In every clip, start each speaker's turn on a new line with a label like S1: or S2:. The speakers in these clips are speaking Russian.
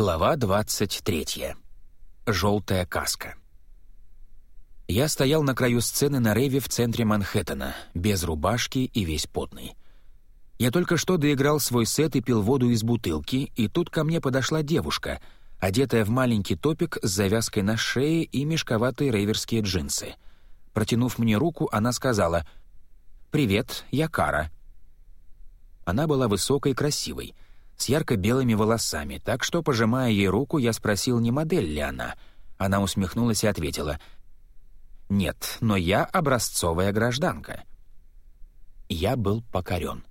S1: Глава 23. Желтая каска. Я стоял на краю сцены на рейве в центре Манхэттена, без рубашки и весь потный. Я только что доиграл свой сет и пил воду из бутылки, и тут ко мне подошла девушка, одетая в маленький топик с завязкой на шее и мешковатые рейверские джинсы. Протянув мне руку, она сказала «Привет, я Кара». Она была высокой и красивой — с ярко-белыми волосами, так что, пожимая ей руку, я спросил, не модель ли она. Она усмехнулась и ответила, «Нет, но я образцовая гражданка». Я был покорен.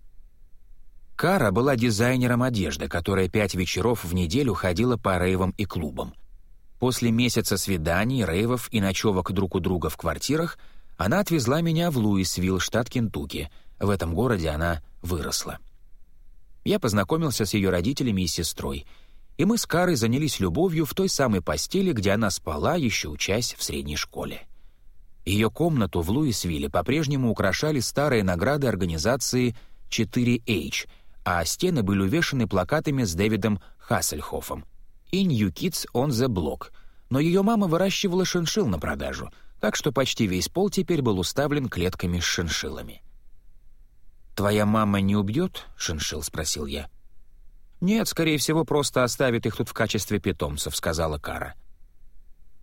S1: Кара была дизайнером одежды, которая пять вечеров в неделю ходила по рейвам и клубам. После месяца свиданий, рейвов и ночевок друг у друга в квартирах она отвезла меня в Луисвилл, штат Кентукки. В этом городе она выросла я познакомился с ее родителями и сестрой, и мы с Карой занялись любовью в той самой постели, где она спала, еще учась в средней школе. Ее комнату в Луисвилле по-прежнему украшали старые награды организации 4H, а стены были увешаны плакатами с Дэвидом Хассельхофом и New Kids on the Block, но ее мама выращивала шиншилл на продажу, так что почти весь пол теперь был уставлен клетками с шиншиллами. «Твоя мама не убьет?» — Шиншил спросил я. «Нет, скорее всего, просто оставит их тут в качестве питомцев», — сказала Кара.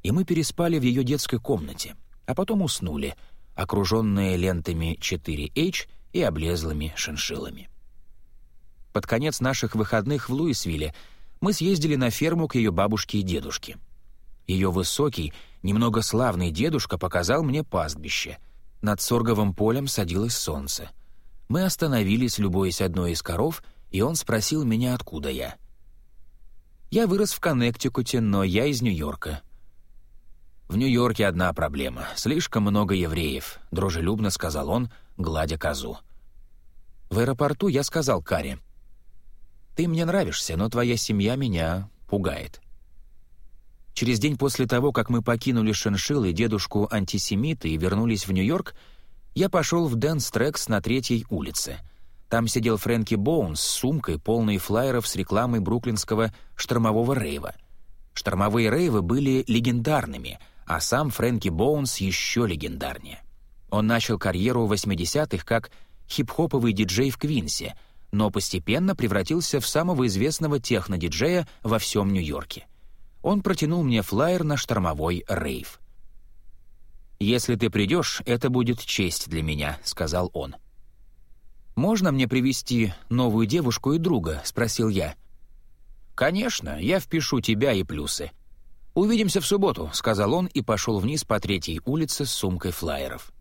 S1: И мы переспали в ее детской комнате, а потом уснули, окруженные лентами 4H и облезлыми шиншиллами. Под конец наших выходных в Луисвилле мы съездили на ферму к ее бабушке и дедушке. Ее высокий, немного славный дедушка показал мне пастбище. Над сорговым полем садилось солнце — мы остановились, любуясь одной из коров, и он спросил меня, откуда я. Я вырос в Коннектикуте, но я из Нью-Йорка. «В Нью-Йорке одна проблема. Слишком много евреев», — дружелюбно сказал он, гладя козу. В аэропорту я сказал Каре, «Ты мне нравишься, но твоя семья меня пугает». Через день после того, как мы покинули Шиншилл и дедушку антисемита и вернулись в Нью-Йорк, я пошел в Dance Tracks на третьей улице. Там сидел Фрэнки Боунс с сумкой, полной флайеров с рекламой бруклинского штормового рейва. Штормовые рейвы были легендарными, а сам Фрэнки Боунс еще легендарнее. Он начал карьеру в 80-х как хип-хоповый диджей в Квинсе, но постепенно превратился в самого известного техно-диджея во всем Нью-Йорке. Он протянул мне флайер на штормовой рейв — «Если ты придешь, это будет честь для меня», — сказал он. «Можно мне привести новую девушку и друга?» — спросил я. «Конечно, я впишу тебя и плюсы. Увидимся в субботу», — сказал он и пошел вниз по третьей улице с сумкой флаеров.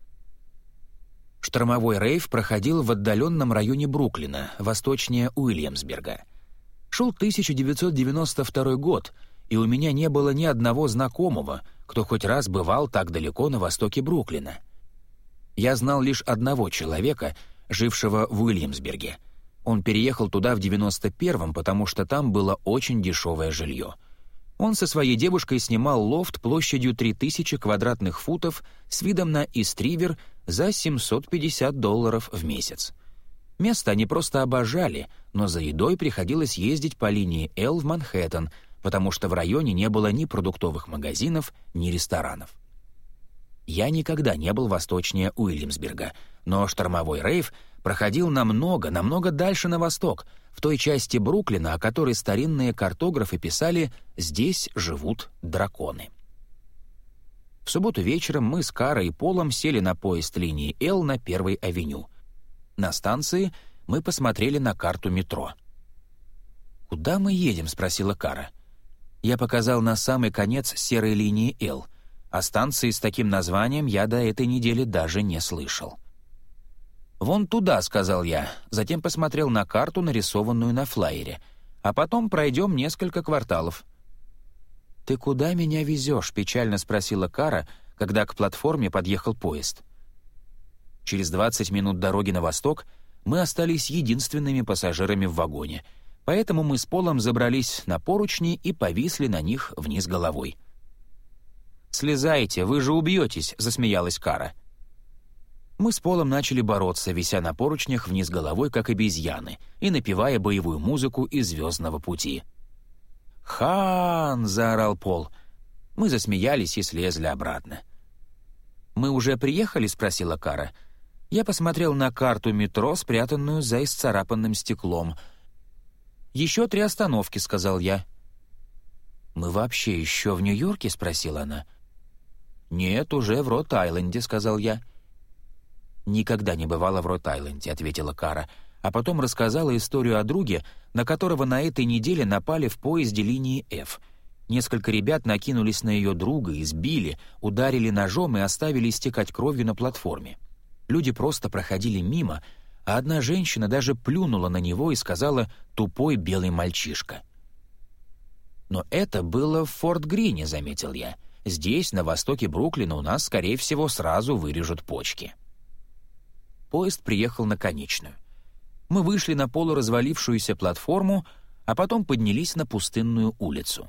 S1: Штормовой рейв проходил в отдаленном районе Бруклина, восточнее Уильямсберга. Шел 1992 год, и у меня не было ни одного знакомого, кто хоть раз бывал так далеко на востоке Бруклина. Я знал лишь одного человека, жившего в Уильямсберге. Он переехал туда в 91-м, потому что там было очень дешевое жилье. Он со своей девушкой снимал лофт площадью 3000 квадратных футов с видом на Истривер за 750 долларов в месяц. Место они просто обожали, но за едой приходилось ездить по линии Л в Манхэттен — потому что в районе не было ни продуктовых магазинов, ни ресторанов. Я никогда не был восточнее Уильямсберга, но штормовой рейв проходил намного, намного дальше на восток, в той части Бруклина, о которой старинные картографы писали «здесь живут драконы». В субботу вечером мы с Карой и Полом сели на поезд линии Л на Первой авеню. На станции мы посмотрели на карту метро. «Куда мы едем?» — спросила Кара. — я показал на самый конец серой линии «Л», а станции с таким названием я до этой недели даже не слышал. «Вон туда», — сказал я, затем посмотрел на карту, нарисованную на флайере, «а потом пройдем несколько кварталов». «Ты куда меня везешь?» — печально спросила Кара, когда к платформе подъехал поезд. Через 20 минут дороги на восток мы остались единственными пассажирами в вагоне — Поэтому мы с Полом забрались на поручни и повисли на них вниз головой. «Слезайте, вы же убьетесь», — засмеялась Кара. Мы с Полом начали бороться, вися на поручнях вниз головой, как обезьяны, и напевая боевую музыку из «Звездного пути». «Хан!» — заорал Пол. Мы засмеялись и слезли обратно. «Мы уже приехали?» — спросила Кара. Я посмотрел на карту метро, спрятанную за исцарапанным стеклом. «Еще три остановки», — сказал я. «Мы вообще еще в Нью-Йорке?» — спросила она. «Нет, уже в Рот-Айленде», — сказал я. «Никогда не бывала в Рот-Айленде», — ответила Кара, а потом рассказала историю о друге, на которого на этой неделе напали в поезде линии F. Несколько ребят накинулись на ее друга, избили, ударили ножом и оставили истекать кровью на платформе. Люди просто проходили мимо, а одна женщина даже плюнула на него и сказала «тупой белый мальчишка». «Но это было в Форт-Грине», — заметил я. «Здесь, на востоке Бруклина, у нас, скорее всего, сразу вырежут почки». Поезд приехал на конечную. Мы вышли на полуразвалившуюся платформу, а потом поднялись на пустынную улицу.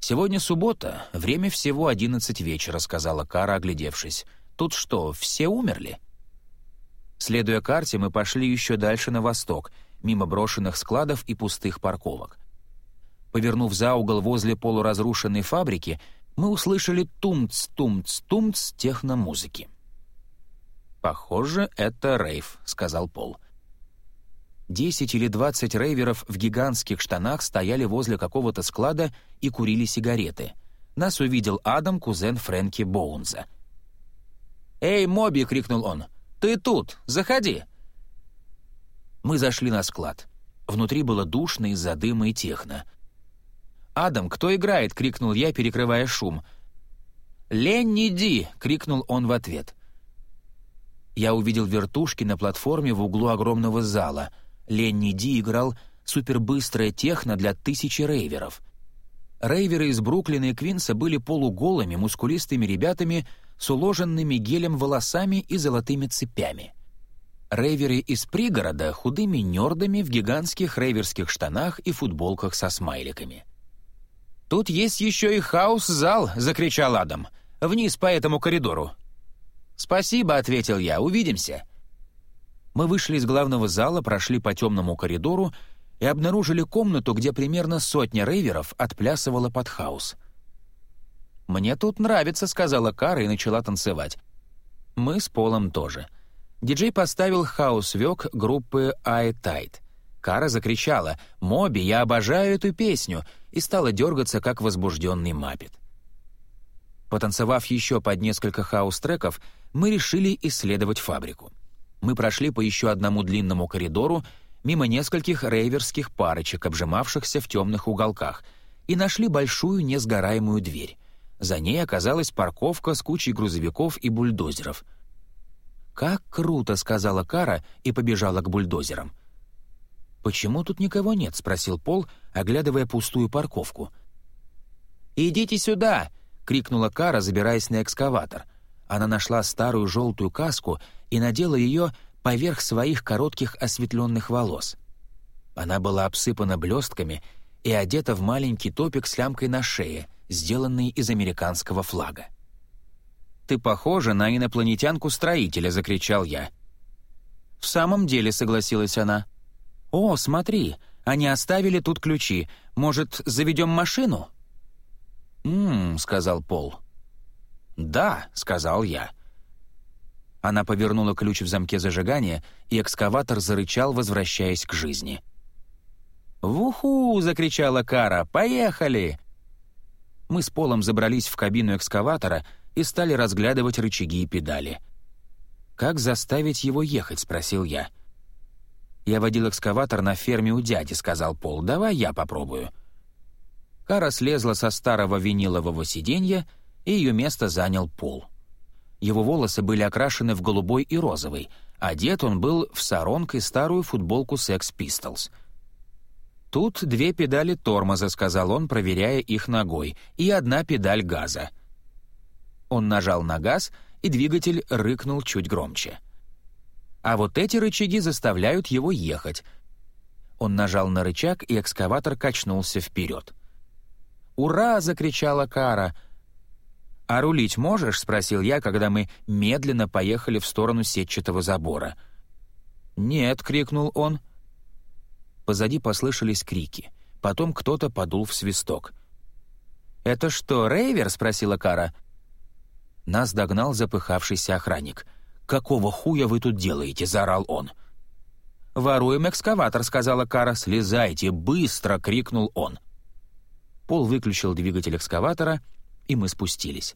S1: «Сегодня суббота, время всего одиннадцать вечера», — сказала Кара, оглядевшись. Тут что, все умерли?» Следуя карте, мы пошли еще дальше на восток, мимо брошенных складов и пустых парковок. Повернув за угол возле полуразрушенной фабрики, мы услышали тумц-тумц-тумц техномузыки. «Похоже, это рейв», — сказал Пол. Десять или двадцать рейверов в гигантских штанах стояли возле какого-то склада и курили сигареты. Нас увидел Адам, кузен Фрэнки Боунза. «Эй, Моби!» — крикнул он. «Ты тут! Заходи!» Мы зашли на склад. Внутри было душно из-за дыма и техно. «Адам, кто играет?» — крикнул я, перекрывая шум. «Ленни Ди!» — крикнул он в ответ. Я увидел вертушки на платформе в углу огромного зала. Ленни Ди играл супербыстрое техно для тысячи рейверов. Рейверы из Бруклина и Квинса были полуголыми, мускулистыми ребятами — с уложенными гелем волосами и золотыми цепями. Рейверы из пригорода худыми нердами в гигантских рейверских штанах и футболках со смайликами. «Тут есть еще и хаус-зал!» — закричал Адам. «Вниз по этому коридору!» «Спасибо», — ответил я, — «увидимся». Мы вышли из главного зала, прошли по темному коридору и обнаружили комнату, где примерно сотня рейверов отплясывала под хаус. «Мне тут нравится», — сказала Кара и начала танцевать. Мы с Полом тоже. Диджей поставил хаус-трек группы «I Tide». Кара закричала «Моби, я обожаю эту песню!» и стала дергаться, как возбужденный маппет. Потанцевав еще под несколько хаус-треков, мы решили исследовать фабрику. Мы прошли по еще одному длинному коридору, мимо нескольких рейверских парочек, обжимавшихся в темных уголках, и нашли большую несгораемую дверь. За ней оказалась парковка с кучей грузовиков и бульдозеров. «Как круто!» — сказала Кара и побежала к бульдозерам. «Почему тут никого нет?» — спросил Пол, оглядывая пустую парковку. «Идите сюда!» — крикнула Кара, забираясь на экскаватор. Она нашла старую желтую каску и надела ее поверх своих коротких осветленных волос. Она была обсыпана блестками и одета в маленький топик с лямкой на шее, сделанный из американского флага. «Ты похожа на инопланетянку-строителя!» — закричал я. «В самом деле», — согласилась она. «О, смотри, они оставили тут ключи. Может, заведем машину?» «М-м», сказал Пол. «Да», — сказал я. Она повернула ключ в замке зажигания, и экскаватор зарычал, возвращаясь к жизни. «Вуху!» — закричала Кара. «Поехали!» Мы с Полом забрались в кабину экскаватора и стали разглядывать рычаги и педали. «Как заставить его ехать?» — спросил я. «Я водил экскаватор на ферме у дяди», — сказал Пол. «Давай я попробую». Кара слезла со старого винилового сиденья, и ее место занял Пол. Его волосы были окрашены в голубой и розовый, одет он был в саронг и старую футболку Sex Pistols — «Тут две педали тормоза», — сказал он, проверяя их ногой, «и одна педаль газа». Он нажал на газ, и двигатель рыкнул чуть громче. А вот эти рычаги заставляют его ехать. Он нажал на рычаг, и экскаватор качнулся вперед. «Ура!» — закричала Кара. «А рулить можешь?» — спросил я, когда мы медленно поехали в сторону сетчатого забора. «Нет», — крикнул он, — Позади послышались крики. Потом кто-то подул в свисток. «Это что, рейвер?» — спросила Кара. Нас догнал запыхавшийся охранник. «Какого хуя вы тут делаете?» — заорал он. «Воруем экскаватор», — сказала Кара. «Слезайте, быстро!» — крикнул он. Пол выключил двигатель экскаватора, и мы спустились.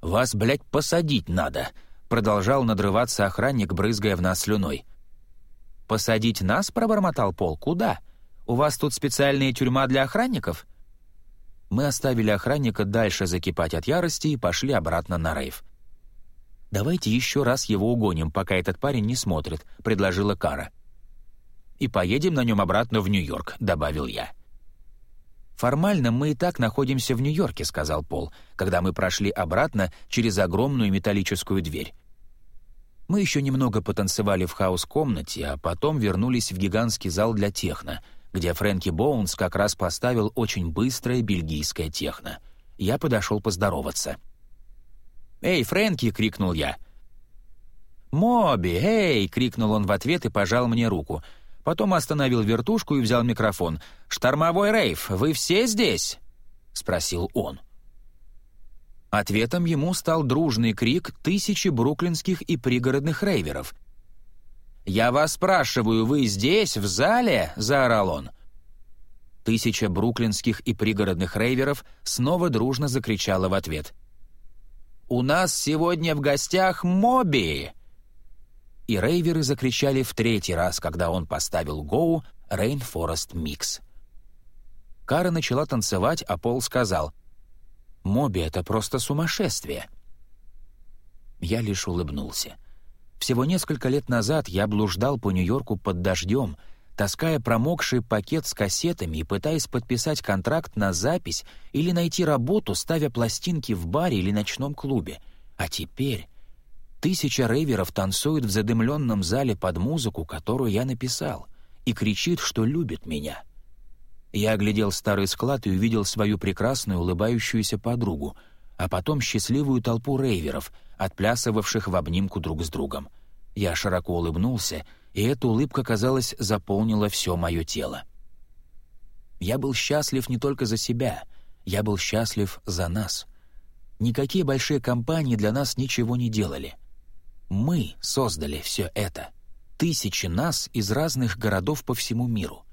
S1: «Вас, блядь, посадить надо!» — продолжал надрываться охранник, брызгая в нас слюной. «Посадить нас?» — пробормотал Пол. «Куда? У вас тут специальная тюрьма для охранников?» Мы оставили охранника дальше закипать от ярости и пошли обратно на рейв. «Давайте еще раз его угоним, пока этот парень не смотрит», — предложила Кара. «И поедем на нем обратно в Нью-Йорк», — добавил я. «Формально мы и так находимся в Нью-Йорке», — сказал Пол, когда мы прошли обратно через огромную металлическую дверь. Мы еще немного потанцевали в хаос-комнате, а потом вернулись в гигантский зал для техно, где Фрэнки Боунс как раз поставил очень быстрое бельгийское техно. Я подошел поздороваться — «Эй, Фрэнки!» — крикнул я. «Моби! Эй!» — крикнул он в ответ и пожал мне руку. Потом остановил вертушку и взял микрофон. «Штормовой рейв, вы все здесь?» — спросил он. Ответом ему стал дружный крик тысячи бруклинских и пригородных рейверов. «Я вас спрашиваю, вы здесь, в зале?» — заорал он. Тысяча бруклинских и пригородных рейверов снова дружно закричала в ответ. «У нас сегодня в гостях Моби!» И рейверы закричали в третий раз, когда он поставил Гоу «Rainforest Mix». Кара начала танцевать, а Пол сказал «Моби — это просто сумасшествие». Я лишь улыбнулся. Всего несколько лет назад я блуждал по Нью-Йорку под дождем — таская промокший пакет с кассетами и пытаясь подписать контракт на запись или найти работу, ставя пластинки в баре или ночном клубе. А теперь тысяча рейверов танцуют в задымленном зале под музыку, которую я написал, и кричит, что любит меня. Я оглядел старый склад и увидел свою прекрасную улыбающуюся подругу, а потом счастливую толпу рейверов, отплясывавших в обнимку друг с другом. Я широко улыбнулся — и эта улыбка, казалось, заполнила все мое тело. Я был счастлив не только за себя, я был счастлив за нас. Никакие большие компании для нас ничего не делали. Мы создали все это. Тысячи нас из разных городов по всему миру.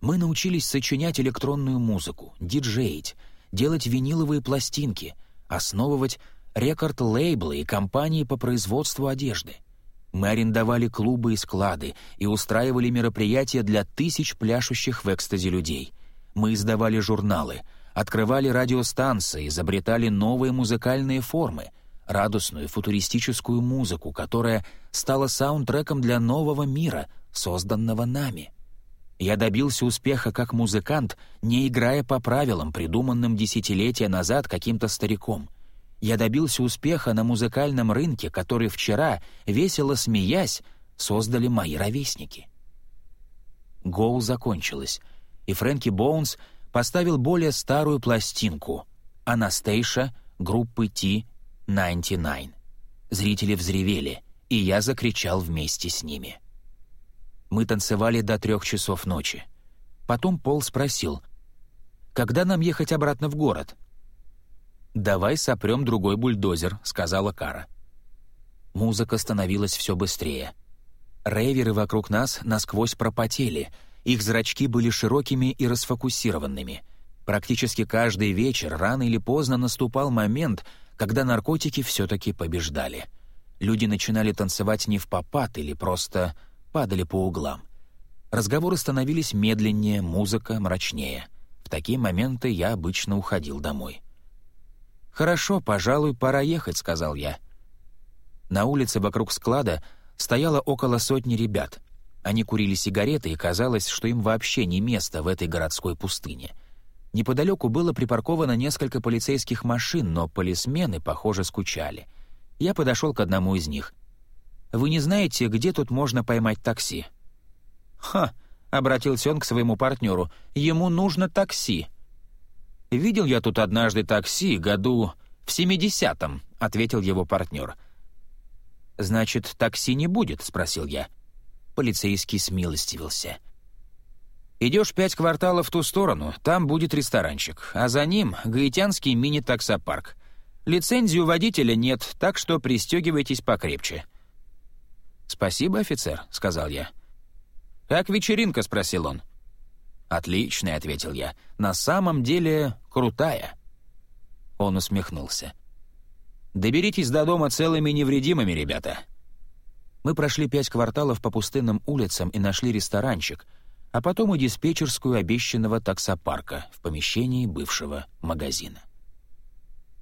S1: Мы научились сочинять электронную музыку, диджеить, делать виниловые пластинки, основывать рекорд-лейблы и компании по производству одежды — мы арендовали клубы и склады и устраивали мероприятия для тысяч пляшущих в экстазе людей. Мы издавали журналы, открывали радиостанции, изобретали новые музыкальные формы, радостную футуристическую музыку, которая стала саундтреком для нового мира, созданного нами. Я добился успеха как музыкант, не играя по правилам, придуманным десятилетия назад каким-то стариком — я добился успеха на музыкальном рынке, который вчера, весело смеясь, создали мои ровесники. Гоу закончилась, и Фрэнки Боунс поставил более старую пластинку «Анастейша» группы T-99. Зрители взревели, и я закричал вместе с ними. Мы танцевали до трех часов ночи. Потом Пол спросил, «Когда нам ехать обратно в город?» «Давай сопрем другой бульдозер», — сказала Кара. Музыка становилась все быстрее. Рейверы вокруг нас насквозь пропотели, их зрачки были широкими и расфокусированными. Практически каждый вечер, рано или поздно, наступал момент, когда наркотики все-таки побеждали. Люди начинали танцевать не в попад или просто падали по углам. Разговоры становились медленнее, музыка мрачнее. В такие моменты я обычно уходил домой. «Хорошо, пожалуй, пора ехать», — сказал я. На улице вокруг склада стояло около сотни ребят. Они курили сигареты, и казалось, что им вообще не место в этой городской пустыне. Неподалеку было припарковано несколько полицейских машин, но полисмены, похоже, скучали. Я подошел к одному из них. «Вы не знаете, где тут можно поймать такси?» «Ха!» — обратился он к своему партнеру. «Ему нужно такси!» «Видел я тут однажды такси, году в семидесятом», — ответил его партнер. «Значит, такси не будет?» — спросил я. Полицейский смилостивился. Идешь пять кварталов в ту сторону, там будет ресторанчик, а за ним — гаитянский мини-таксопарк. Лицензию водителя нет, так что пристегивайтесь покрепче». «Спасибо, офицер», — сказал я. «Как вечеринка?» — спросил он. «Отличная», — ответил я. «На самом деле крутая». Он усмехнулся. «Доберитесь до дома целыми невредимыми, ребята». Мы прошли пять кварталов по пустынным улицам и нашли ресторанчик, а потом и диспетчерскую обещанного таксопарка в помещении бывшего магазина.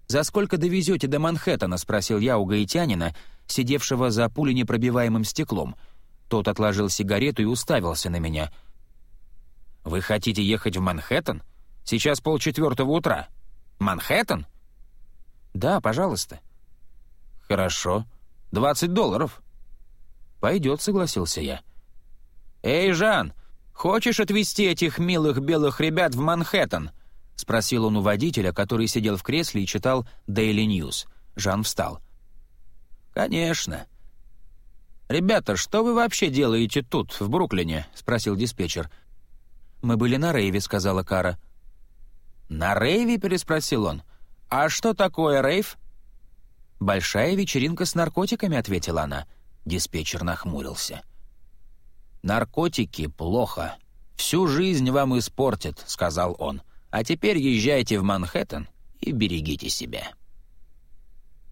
S1: «За сколько довезете до Манхэттена?» — спросил я у гаитянина, сидевшего за пуленепробиваемым стеклом. Тот отложил сигарету и уставился на меня. «Вы хотите ехать в Манхэттен? Сейчас полчетвертого утра. Манхэттен?» «Да, пожалуйста». «Хорошо. Двадцать долларов». «Пойдет», — согласился я. «Эй, Жан, хочешь отвезти этих милых белых ребят в Манхэттен?» — спросил он у водителя, который сидел в кресле и читал Daily News. Жан встал. «Конечно». «Ребята, что вы вообще делаете тут, в Бруклине?» — спросил диспетчер. «Мы были на рейве», — сказала Кара. «На рейве?» — переспросил он. «А что такое рейв?» «Большая вечеринка с наркотиками», — ответила она. Диспетчер нахмурился. «Наркотики плохо. Всю жизнь вам испортят», — сказал он. «А теперь езжайте в Манхэттен и берегите себя».